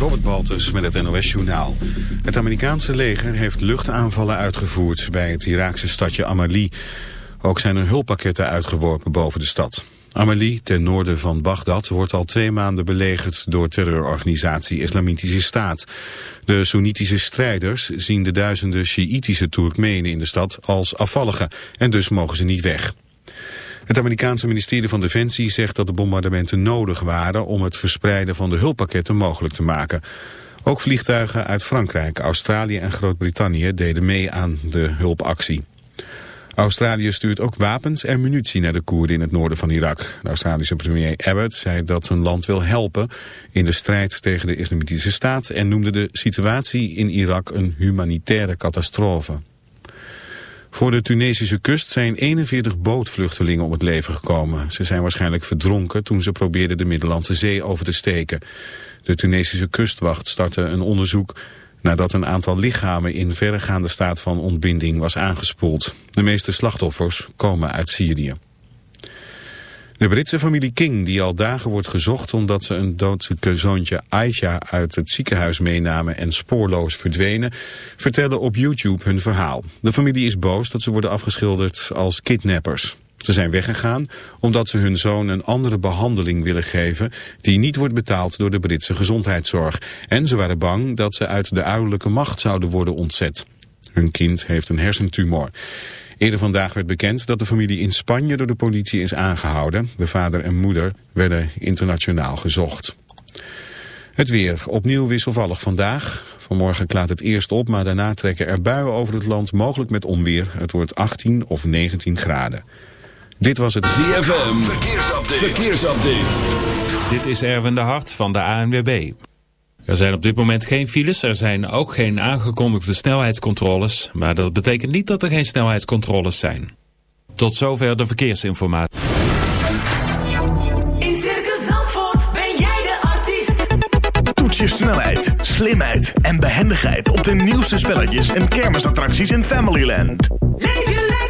Robert Baltus met het NOS Journaal. Het Amerikaanse leger heeft luchtaanvallen uitgevoerd bij het Iraakse stadje Amarli. Ook zijn er hulppakketten uitgeworpen boven de stad. Amarli, ten noorden van Bagdad, wordt al twee maanden belegerd door terreurorganisatie Islamitische Staat. De Soenitische strijders zien de duizenden Sjiïtische Turkmenen in de stad als afvalligen en dus mogen ze niet weg. Het Amerikaanse ministerie van Defensie zegt dat de bombardementen nodig waren om het verspreiden van de hulppakketten mogelijk te maken. Ook vliegtuigen uit Frankrijk, Australië en Groot-Brittannië deden mee aan de hulpactie. Australië stuurt ook wapens en munitie naar de Koerden in het noorden van Irak. De Australische premier Abbott zei dat zijn land wil helpen in de strijd tegen de islamitische staat en noemde de situatie in Irak een humanitaire catastrofe. Voor de Tunesische kust zijn 41 bootvluchtelingen om het leven gekomen. Ze zijn waarschijnlijk verdronken toen ze probeerden de Middellandse Zee over te steken. De Tunesische kustwacht startte een onderzoek nadat een aantal lichamen in verregaande staat van ontbinding was aangespoeld. De meeste slachtoffers komen uit Syrië. De Britse familie King, die al dagen wordt gezocht omdat ze een doodzieke zoontje Aisha uit het ziekenhuis meenamen en spoorloos verdwenen, vertellen op YouTube hun verhaal. De familie is boos dat ze worden afgeschilderd als kidnappers. Ze zijn weggegaan omdat ze hun zoon een andere behandeling willen geven die niet wordt betaald door de Britse gezondheidszorg. En ze waren bang dat ze uit de ouderlijke macht zouden worden ontzet. Hun kind heeft een hersentumor. Eerder vandaag werd bekend dat de familie in Spanje door de politie is aangehouden. De vader en moeder werden internationaal gezocht. Het weer. Opnieuw wisselvallig vandaag. Vanmorgen klaart het eerst op, maar daarna trekken er buien over het land, mogelijk met onweer. Het wordt 18 of 19 graden. Dit was het ZFM. Verkeersupdate. Verkeersupdate. Dit is Erwin de Hart van de ANWB. Er zijn op dit moment geen files, er zijn ook geen aangekondigde snelheidscontroles, maar dat betekent niet dat er geen snelheidscontroles zijn. Tot zover de verkeersinformatie. In Circus Zandvoort ben jij de artiest. Toets je snelheid, slimheid en behendigheid op de nieuwste spelletjes en kermisattracties in Familyland. Leef je lekker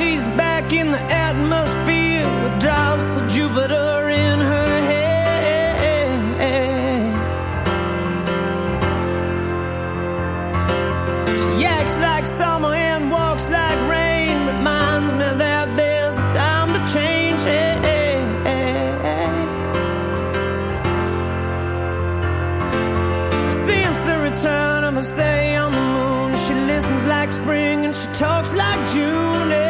She's back in the atmosphere with drops of Jupiter in her head. She acts like summer and walks like rain, reminds me that there's a time to change. Since the return of her stay on the moon, she listens like spring and she talks like June.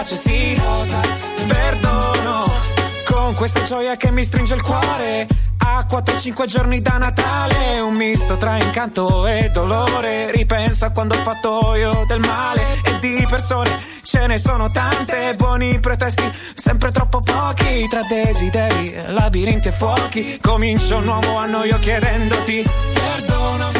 Pace sì Rosa. Perdono. Con questa gioia che mi stringe il cuore a 4-5 giorni da Natale Un misto tra incanto e dolore. Ripenso a quando ho fatto io del male E di persone ce ne sono tante. Buoni pretesti, sempre troppo pochi. Tra desideri, labirinti e fuochi Comincio un nuovo anno io chiedendoti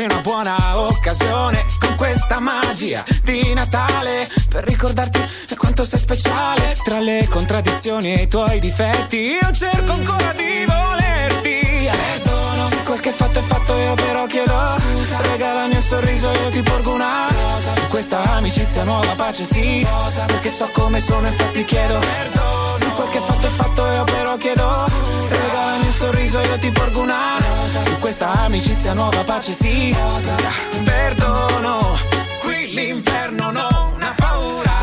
Sia una buona occasione Con questa magia di Natale Per ricordarti quanto sei speciale. Tra le contraddizioni e i tuoi difetti Io cerco ancora di volerti. Perdono. Se quel che fatto è fatto io però chiedo Scusa, regalami un sorriso io ti porgo una Rosa. Su questa amicizia nuova pace sì. Rosa. Perché so come sono infatti chiedo Perdono. Se quel che fatto è fatto io però chiedo Regalami un sorriso io ti porgo una Rosa. Su questa amicizia nuova pace sì. Rosa. Perdono. Qui l'inferno paura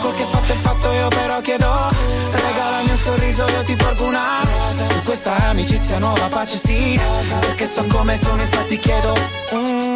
Quel che fatto è fatto io però chiedo Regalami un sorriso io ti porgo una. Su questa amicizia nuova pace sì Perché so come sono infatti chiedo mm,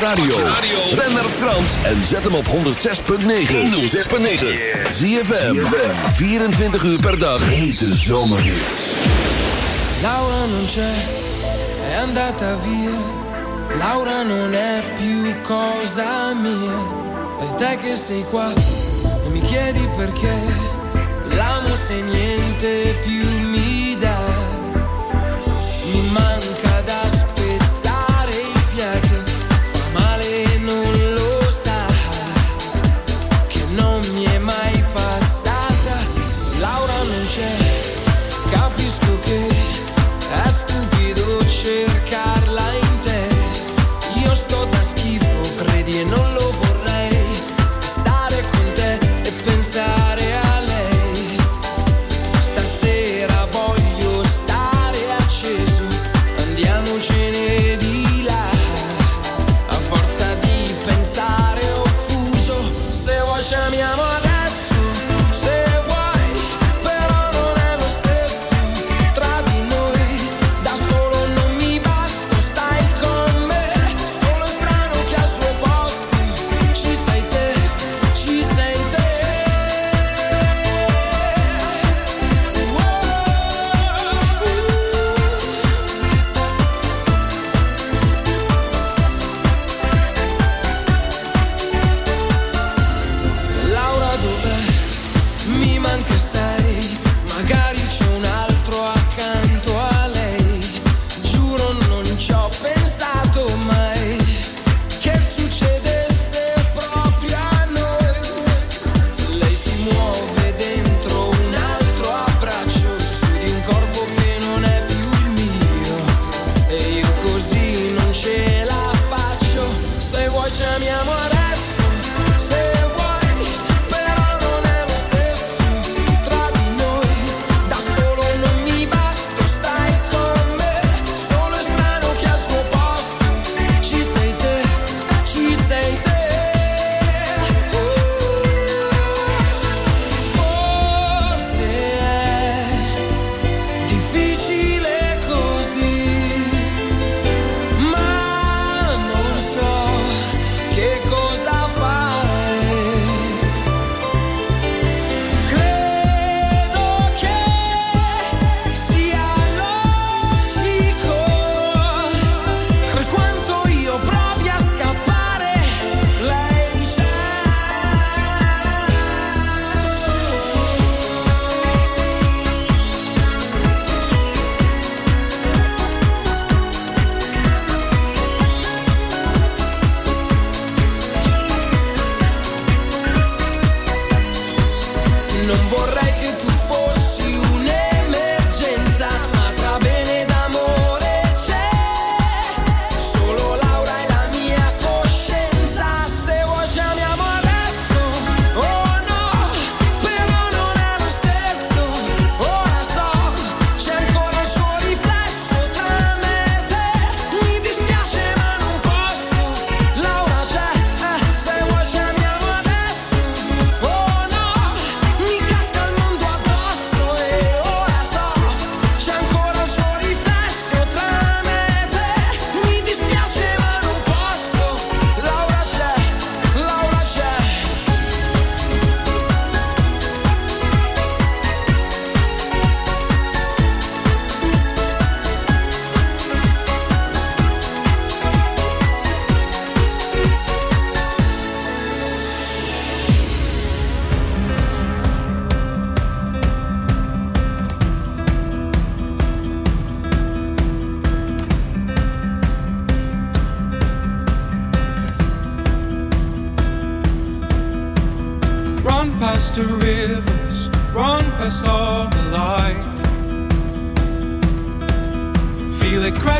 radio. Ben naar Frans en zet hem op 106.9. 106.9. Zie je 24 uur per dag. Hete zomer. Laura non c'è, è andata via. Laura non è più cosa mia. E te che sei qua e mi chiedi perché. L'amo se niente più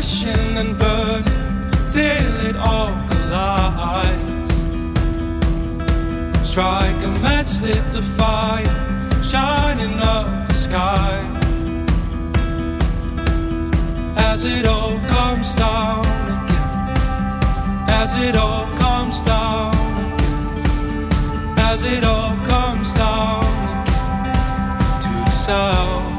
passion and burden till it all collides. Strike a match, lit the fire, shining up the sky. As it all comes down again, as it all comes down again, as it all comes down again to the sound.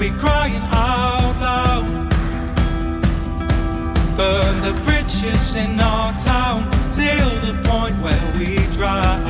be crying out loud. Burn the bridges in our town till the point where we drive.